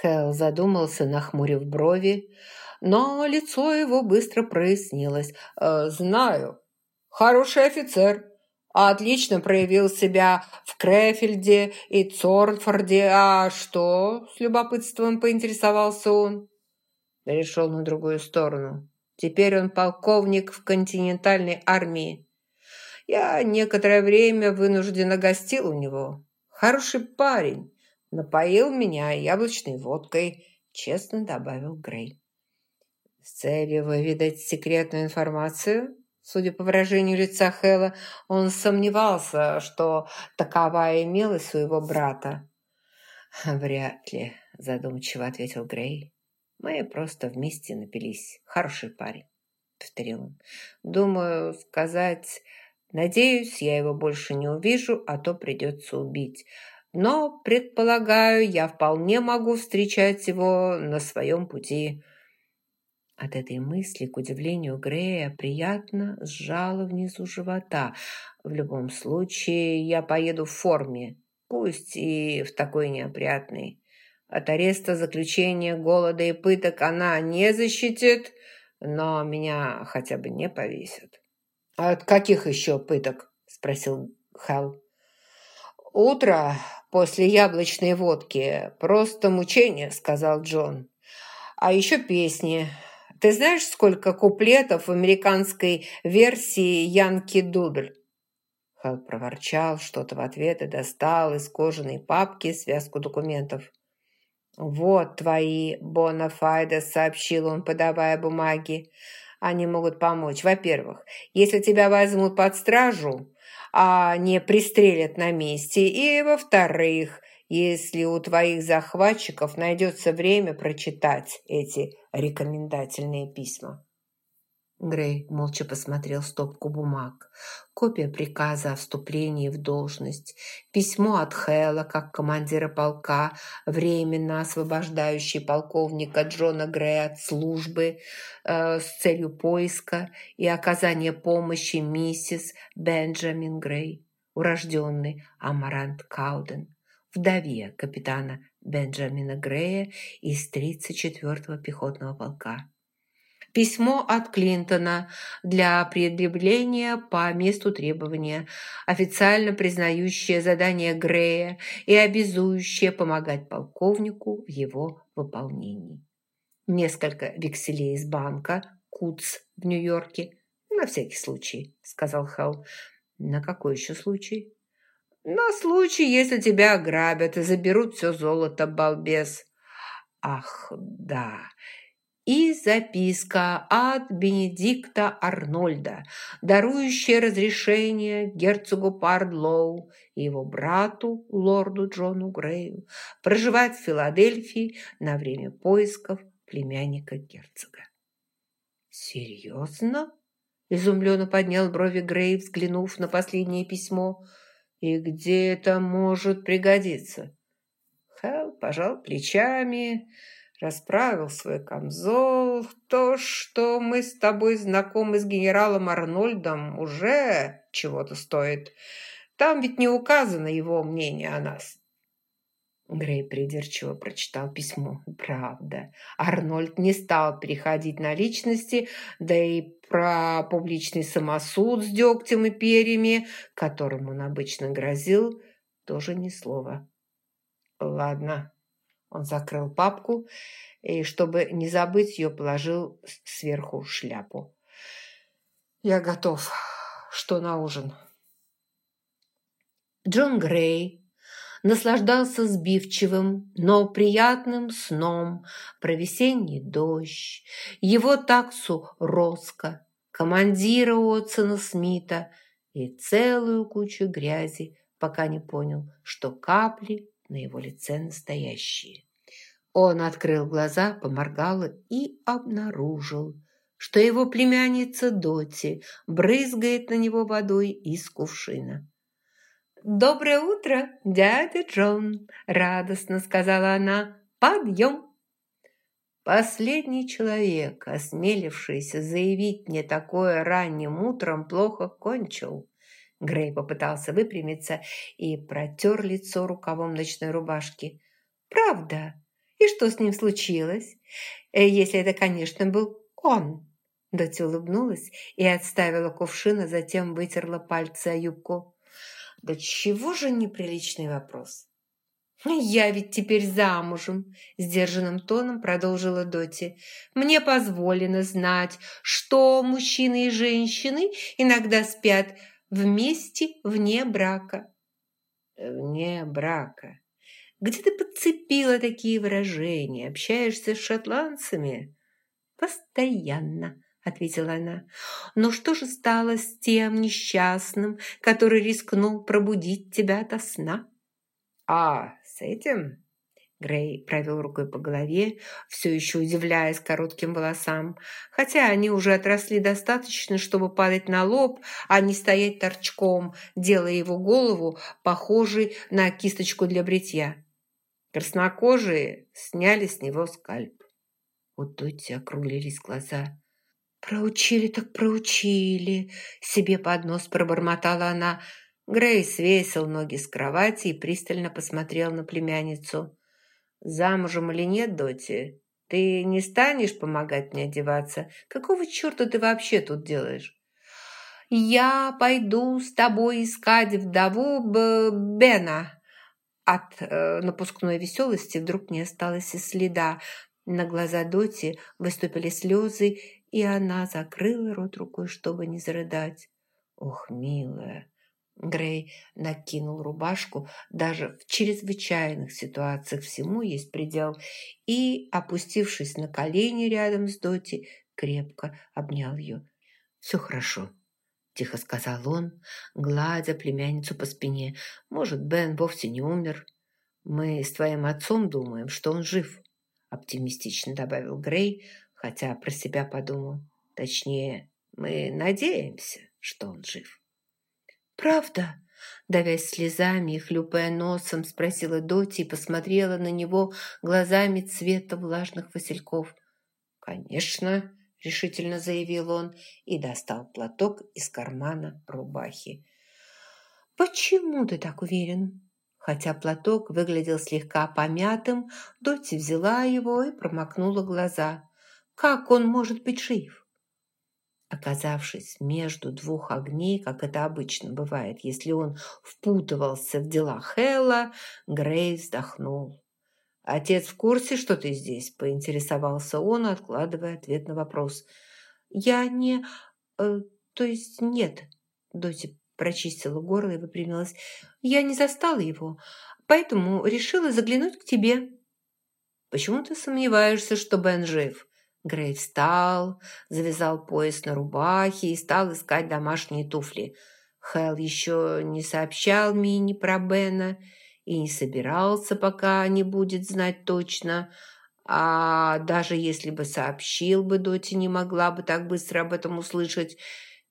Хэл задумался, нахмурив брови, но лицо его быстро прояснилось. «Э, «Знаю. Хороший офицер. Отлично проявил себя в Крефельде и Цорнфорде. А что?» – с любопытством поинтересовался он. Перешел на другую сторону. Теперь он полковник в континентальной армии. Я некоторое время вынужденно гостил у него. Хороший парень. Напоил меня яблочной водкой, честно добавил Грей. С целью выведать секретную информацию, судя по выражению лица Хэлла, он сомневался, что таковая имелась у его брата. «Вряд ли», – задумчиво ответил Грей. «Мы просто вместе напились. Хороший парень», – повторил он. «Думаю, сказать Надеюсь, я его больше не увижу, а то придется убить. Но, предполагаю, я вполне могу встречать его на своем пути». От этой мысли, к удивлению Грея, приятно сжало внизу живота. В любом случае, я поеду в форме, пусть и в такой неопрятной. От ареста, заключения, голода и пыток она не защитит, но меня хотя бы не повесят. «От каких еще пыток?» – спросил Хелл. «Утро после яблочной водки. Просто мучение», – сказал Джон. «А еще песни. Ты знаешь, сколько куплетов в американской версии «Янки Дудль»?» Хелл проворчал что-то в ответ и достал из кожаной папки связку документов. «Вот твои бонафайды», – сообщил он, подавая бумаги они могут помочь. Во-первых, если тебя возьмут под стражу, а не пристрелят на месте. И, во-вторых, если у твоих захватчиков найдется время прочитать эти рекомендательные письма. Грей молча посмотрел стопку бумаг. Копия приказа о вступлении в должность, письмо от Хэла, как командира полка, временно освобождающий полковника Джона Грея от службы э, с целью поиска и оказания помощи миссис Бенджамин Грей, урожденный Амарант Кауден, вдове капитана Бенджамина Грея из 34-го пехотного полка письмо от Клинтона для предъявления по месту требования, официально признающее задание Грея и обязующее помогать полковнику в его выполнении. Несколько векселей из банка Куц в Нью-Йорке. «На всякий случай», — сказал Хелл. «На какой еще случай?» «На случай, если тебя ограбят и заберут все золото, балбес». «Ах, да, и записка от Бенедикта Арнольда, дарующая разрешение герцогу Пардлоу и его брату, лорду Джону Грею, проживать в Филадельфии на время поисков племянника герцога. «Серьезно?» – изумленно поднял брови Грей, взглянув на последнее письмо. «И где это может пригодиться?» Хелл пожал плечами – расправил свой камзол. То, что мы с тобой знакомы с генералом Арнольдом, уже чего-то стоит. Там ведь не указано его мнение о нас. Грей придирчиво прочитал письмо. Правда, Арнольд не стал переходить на личности, да и про публичный самосуд с дегтем и перьями, которым он обычно грозил, тоже ни слова. Ладно, он закрыл папку и, чтобы не забыть ее, положил сверху шляпу. «Я готов. Что на ужин?» Джон Грей наслаждался сбивчивым, но приятным сном про весенний дождь, его таксу Роско, командира Уотсона Смита и целую кучу грязи, пока не понял, что капли на его лице настоящие. Он открыл глаза, поморгал и обнаружил, что его племянница Доти брызгает на него водой из кувшина. «Доброе утро, дядя Джон!» – радостно сказала она. «Подъем!» Последний человек, осмелившийся заявить мне такое ранним утром, плохо кончил. Грей попытался выпрямиться и протер лицо рукавом ночной рубашки. «Правда? И что с ним случилось? Э, если это, конечно, был он». Доти улыбнулась и отставила кувшин, а затем вытерла пальцы о юбку. «Да чего же неприличный вопрос?» «Я ведь теперь замужем», – сдержанным тоном продолжила Доти. «Мне позволено знать, что мужчины и женщины иногда спят вместе вне брака». «Вне брака? Где ты подцепила такие выражения? Общаешься с шотландцами?» «Постоянно», – ответила она. «Но что же стало с тем несчастным, который рискнул пробудить тебя ото сна?» «А, с этим?» Грей провел рукой по голове, все еще удивляясь коротким волосам, хотя они уже отросли достаточно, чтобы падать на лоб, а не стоять торчком, делая его голову похожей на кисточку для бритья. Краснокожие сняли с него скальп. У Дотти округлились глаза. «Проучили так проучили!» Себе под нос пробормотала она – Грей свесил ноги с кровати и пристально посмотрел на племянницу. «Замужем или нет, Доти? Ты не станешь помогать мне одеваться? Какого черта ты вообще тут делаешь?» «Я пойду с тобой искать вдову Б Бена». От э, напускной веселости вдруг не осталось и следа. На глаза Доти выступили слезы, и она закрыла рот рукой, чтобы не зарыдать. «Ох, милая!» Грей накинул рубашку, даже в чрезвычайных ситуациях всему есть предел, и, опустившись на колени рядом с Доти, крепко обнял ее. «Все хорошо», – тихо сказал он, гладя племянницу по спине. «Может, Бен вовсе не умер? Мы с твоим отцом думаем, что он жив», – оптимистично добавил Грей, хотя про себя подумал. «Точнее, мы надеемся, что он жив». «Правда?» Давясь слезами и хлюпая носом, спросила Доти и посмотрела на него глазами цвета влажных васильков. «Конечно!» – решительно заявил он и достал платок из кармана рубахи. «Почему ты так уверен?» Хотя платок выглядел слегка помятым, Доти взяла его и промокнула глаза. «Как он может быть жив?» Оказавшись между двух огней, как это обычно бывает, если он впутывался в дела Хэлла, Грей вздохнул. «Отец в курсе, что ты здесь?» – поинтересовался он, откладывая ответ на вопрос. «Я не... Э, то есть нет», – Доти прочистила горло и выпрямилась. «Я не застала его, поэтому решила заглянуть к тебе». «Почему ты сомневаешься, что Бен жив?» Грей встал, завязал пояс на рубахе и стал искать домашние туфли. Хэл еще не сообщал Мини про Бена и не собирался, пока не будет знать точно. А даже если бы сообщил бы, Доти не могла бы так быстро об этом услышать.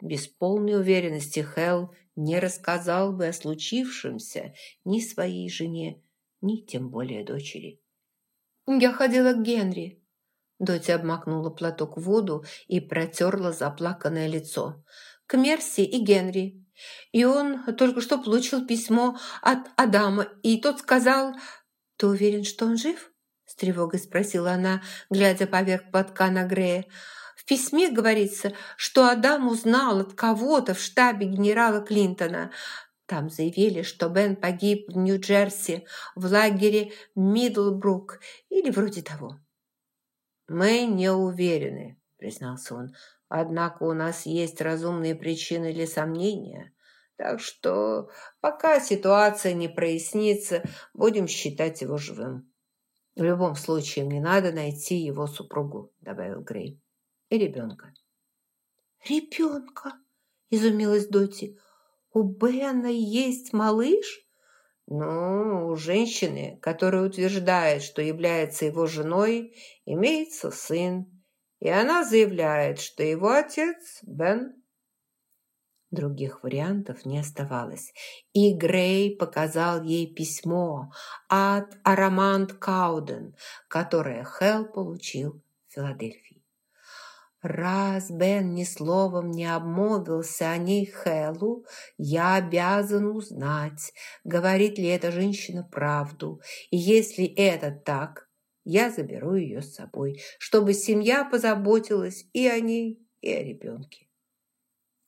Без полной уверенности Хэл не рассказал бы о случившемся ни своей жене, ни тем более дочери. «Я ходила к Генри», Доти обмакнула платок в воду и протерла заплаканное лицо. «К Мерси и Генри. И он только что получил письмо от Адама, и тот сказал...» «Ты уверен, что он жив?» с тревогой спросила она, глядя поверх платка на Грея. В письме говорится, что Адам узнал от кого-то в штабе генерала Клинтона. Там заявили, что Бен погиб в Нью-Джерси в лагере Мидлбрук или вроде того. «Мы не уверены», – признался он. «Однако у нас есть разумные причины для сомнения. Так что пока ситуация не прояснится, будем считать его живым. В любом случае, мне надо найти его супругу», – добавил Грей. «И ребенка». «Ребенка?» – изумилась Доти. «У Бена есть малыш?» Ну, у женщины, которая утверждает, что является его женой, имеется сын, и она заявляет, что его отец Бен. Других вариантов не оставалось, и Грей показал ей письмо от Арамант Кауден, которое Хелл получил в Филадельфии. Раз Бен ни словом не обмолвился о ней Хэллу, я обязан узнать, говорит ли эта женщина правду. И если это так, я заберу ее с собой, чтобы семья позаботилась и о ней, и о ребенке.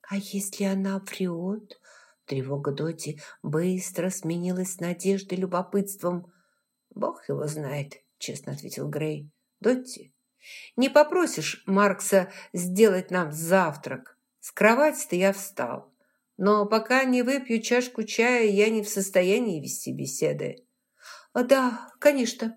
А если она врет? Тревога Доти быстро сменилась надеждой, любопытством. «Бог его знает», — честно ответил Грей. «Дотти, не попросишь Маркса сделать нам завтрак? С кровати-то я встал. Но пока не выпью чашку чая, я не в состоянии вести беседы». «Да, конечно»,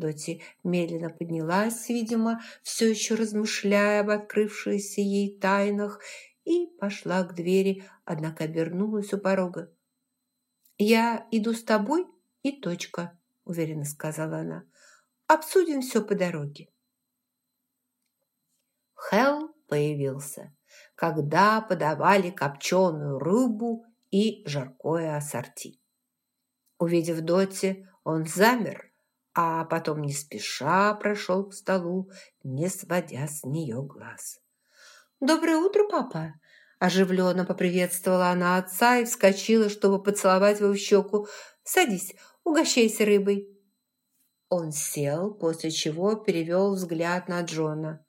Доти медленно поднялась, видимо, все еще размышляя об открывшихся ей тайнах, и пошла к двери, однако обернулась у порога. «Я иду с тобой и точка», – уверенно сказала она. «Обсудим все по дороге». Хелл появился, когда подавали копченую рыбу и жаркое ассорти. Увидев Доти, он замер, а потом не спеша прошел к столу, не сводя с нее глаз. «Доброе утро, папа!» Оживленно поприветствовала она отца и вскочила, чтобы поцеловать его в щеку. «Садись, угощайся рыбой». Он сел, после чего перевел взгляд на Джона.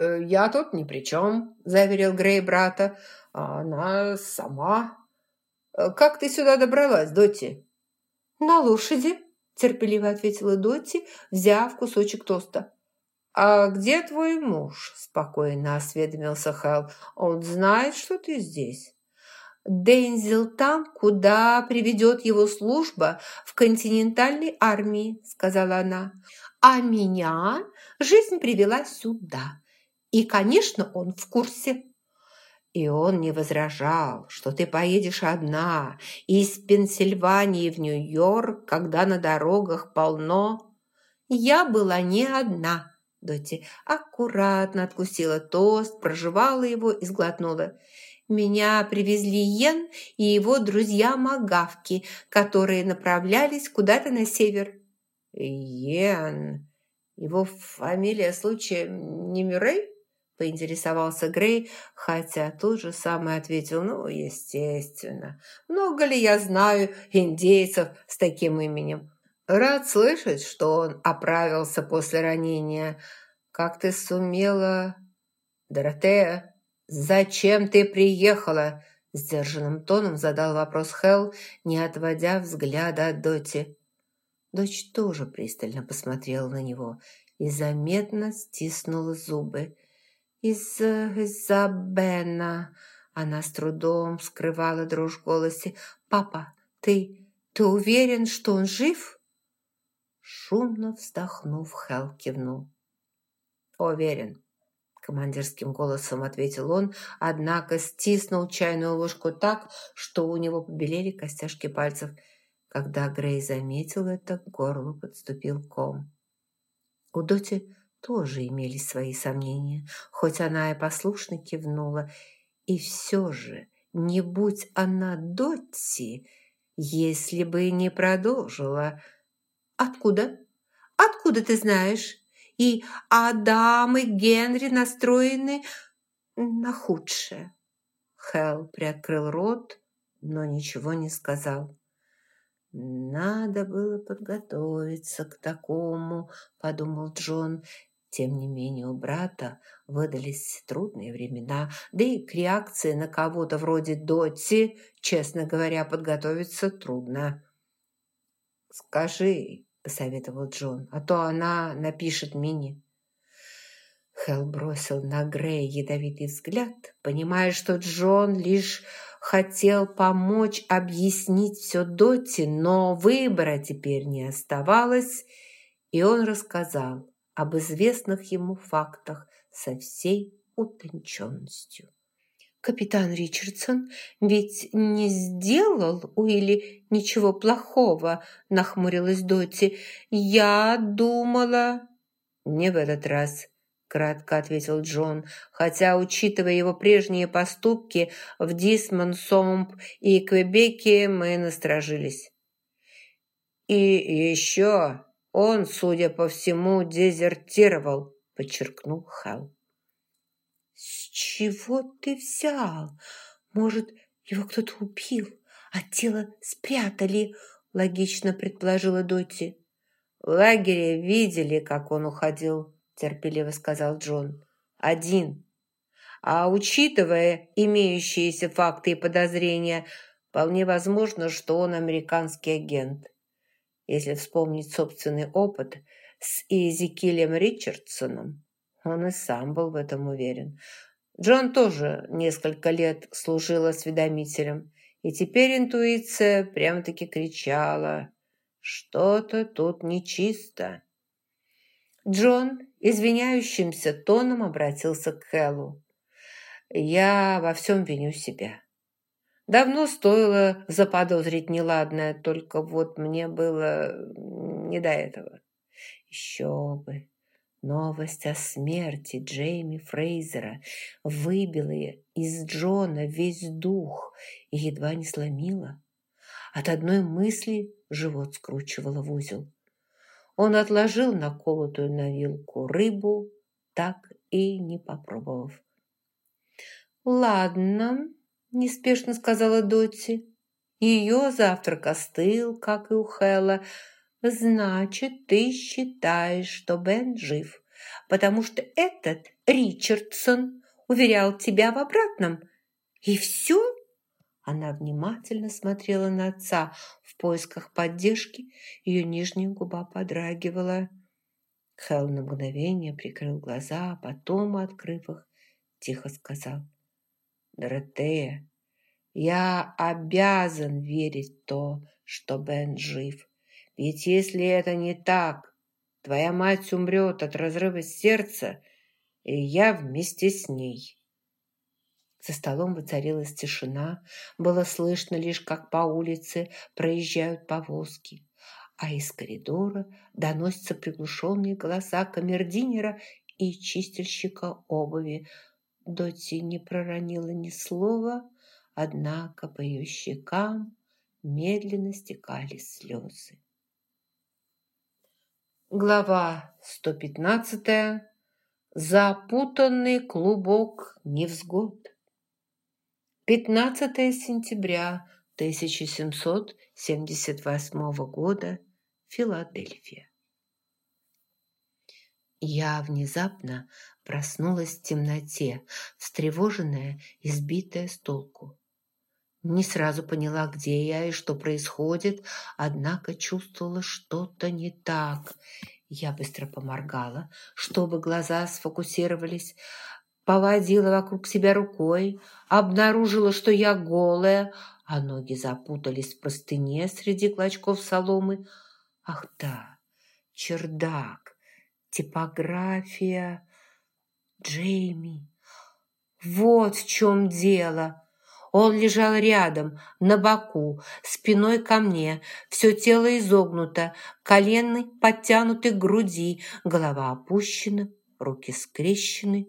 «Э, «Я тут ни при чем», – заверил Грей брата. А «Она сама». «Э, «Как ты сюда добралась, Доти?» «На лошади», – терпеливо ответила Доти, взяв кусочек тоста. «А где твой муж?» – спокойно осведомился Хэл. «Он знает, что ты здесь». «Дензел там, куда приведет его служба в континентальной армии», – сказала она. «А меня жизнь привела сюда. И, конечно, он в курсе». И он не возражал, что ты поедешь одна из Пенсильвании в Нью-Йорк, когда на дорогах полно. Я была не одна, Доти аккуратно откусила тост, прожевала его и сглотнула. Меня привезли Йен и его друзья-магавки, которые направлялись куда-то на север. Йен? Его фамилия случаем не Мюррей? Поинтересовался Грей, хотя тут же самое ответил, ну, естественно. Много ли я знаю индейцев с таким именем? Рад слышать, что он оправился после ранения. Как ты сумела... Доротея, зачем ты приехала? Сдержанным тоном задал вопрос Хелл, не отводя взгляда от Доти. Дочь тоже пристально посмотрела на него и заметно стиснула зубы. «Из-за из Бена...» Она с трудом скрывала дрожь в голосе. «Папа, ты... ты уверен, что он жив?» Шумно вздохнув, Хелл кивнул. «Уверен», – командирским голосом ответил он, однако стиснул чайную ложку так, что у него побелели костяшки пальцев. Когда Грей заметил это, к горлу подступил ком. У Доти тоже имелись свои сомнения, хоть она и послушно кивнула. И все же, не будь она Дотти, если бы не продолжила – «Откуда? Откуда ты знаешь? И Адам и Генри настроены на худшее». Хелл приоткрыл рот, но ничего не сказал. «Надо было подготовиться к такому», – подумал Джон. Тем не менее у брата выдались трудные времена, да и к реакции на кого-то вроде Дотти, честно говоря, подготовиться трудно. «Скажи, посоветовал Джон, «а то она напишет Мини». Хелл бросил на Грея ядовитый взгляд, понимая, что Джон лишь хотел помочь объяснить все Доти, но выбора теперь не оставалось, и он рассказал об известных ему фактах со всей утонченностью. Капитан Ричардсон ведь не сделал Уилли ничего плохого, нахмурилась Доти. Я думала... Не в этот раз, кратко ответил Джон, хотя, учитывая его прежние поступки в Дисмонсомп и Квебеке, мы насторожились. И еще он, судя по всему, дезертировал, подчеркнул Хал чего ты взял? Может, его кто-то убил, а тело спрятали?» – логично предположила Доти. «В лагере видели, как он уходил», – терпеливо сказал Джон. «Один. А учитывая имеющиеся факты и подозрения, вполне возможно, что он американский агент. Если вспомнить собственный опыт с Изекилем Ричардсоном, он и сам был в этом уверен. Джон тоже несколько лет служил осведомителем, и теперь интуиция прямо-таки кричала «Что-то тут нечисто». Джон извиняющимся тоном обратился к Хэллу. «Я во всем виню себя. Давно стоило заподозрить неладное, только вот мне было не до этого. Еще бы, Новость о смерти Джейми Фрейзера выбила из Джона весь дух и едва не сломила. От одной мысли живот скручивало в узел. Он отложил наколотую на вилку рыбу, так и не попробовав. «Ладно», – неспешно сказала Дотти. Ее завтрак остыл, как и у Хэлла, – «Значит, ты считаешь, что Бен жив, потому что этот Ричардсон уверял тебя в обратном. И все?» Она внимательно смотрела на отца в поисках поддержки, ее нижняя губа подрагивала. Хелл на мгновение прикрыл глаза, а потом, открыв их, тихо сказал. «Доротея, я обязан верить в то, что Бен жив. Ведь если это не так, твоя мать умрет от разрыва сердца, и я вместе с ней». За столом воцарилась тишина, было слышно лишь, как по улице проезжают повозки, а из коридора доносятся приглушенные голоса камердинера и чистильщика обуви. Дотти не проронила ни слова, однако по ее щекам медленно стекали слезы. Глава 115. Запутанный клубок невзгод. 15 сентября 1778 года. Филадельфия. Я внезапно проснулась в темноте, встревоженная и сбитая с толку. Не сразу поняла, где я и что происходит, однако чувствовала что-то не так. Я быстро поморгала, чтобы глаза сфокусировались, поводила вокруг себя рукой, обнаружила, что я голая, а ноги запутались в простыне среди клочков соломы. Ах да, чердак, типография, Джейми. Вот в чем дело. Он лежал рядом, на боку, спиной ко мне, все тело изогнуто, колены подтянуты к груди, голова опущена, руки скрещены.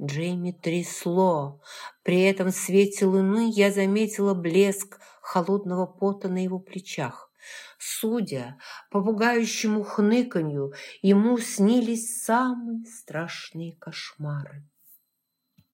Джейми трясло. При этом в свете луны я заметила блеск холодного пота на его плечах. Судя по пугающему хныканью, ему снились самые страшные кошмары.